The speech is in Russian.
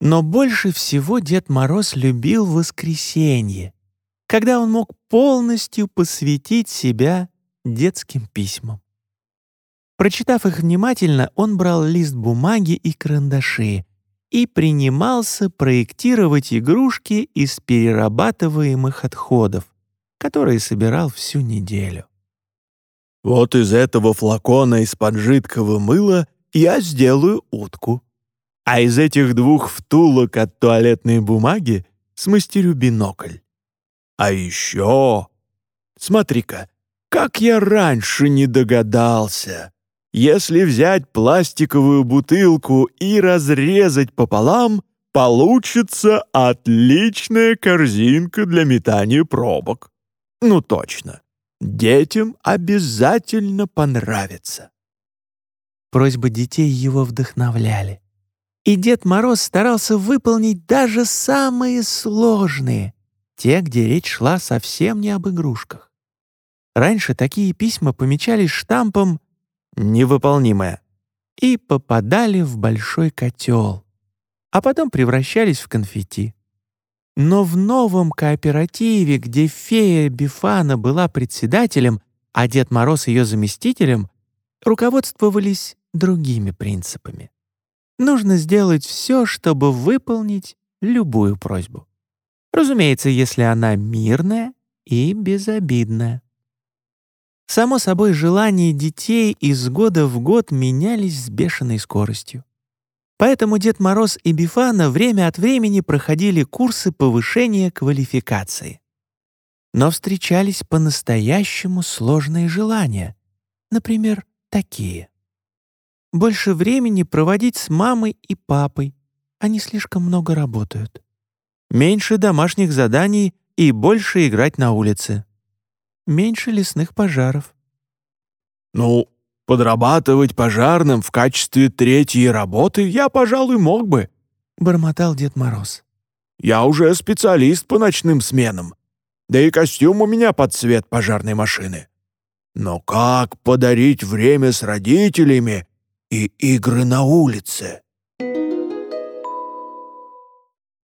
Но больше всего Дед Мороз любил воскресенье, когда он мог полностью посвятить себя детским письмам. Прочитав их внимательно, он брал лист бумаги и карандаши и принимался проектировать игрушки из перерабатываемых отходов, которые собирал всю неделю. «Вот из этого флакона из-под жидкого мыла я сделаю утку», а из этих двух втулок от туалетной бумаги смастерю бинокль. А еще... Смотри-ка, как я раньше не догадался. Если взять пластиковую бутылку и разрезать пополам, получится отличная корзинка для метания пробок. Ну точно, детям обязательно понравится. Просьбы детей его вдохновляли и Дед Мороз старался выполнить даже самые сложные, те, где речь шла совсем не об игрушках. Раньше такие письма помечались штампом «невыполнимое» и попадали в большой котел, а потом превращались в конфетти. Но в новом кооперативе, где фея Бифана была председателем, а Дед Мороз ее заместителем, руководствовались другими принципами нужно сделать все, чтобы выполнить любую просьбу. Разумеется, если она мирная и безобидная. Само собой, желания детей из года в год менялись с бешеной скоростью. Поэтому Дед Мороз и Бифана время от времени проходили курсы повышения квалификации. Но встречались по-настоящему сложные желания, например, такие больше времени проводить с мамой и папой. Они слишком много работают. Меньше домашних заданий и больше играть на улице. Меньше лесных пожаров. «Ну, подрабатывать пожарным в качестве третьей работы я, пожалуй, мог бы», — бормотал Дед Мороз. «Я уже специалист по ночным сменам. Да и костюм у меня под цвет пожарной машины. Но как подарить время с родителями и игры на улице.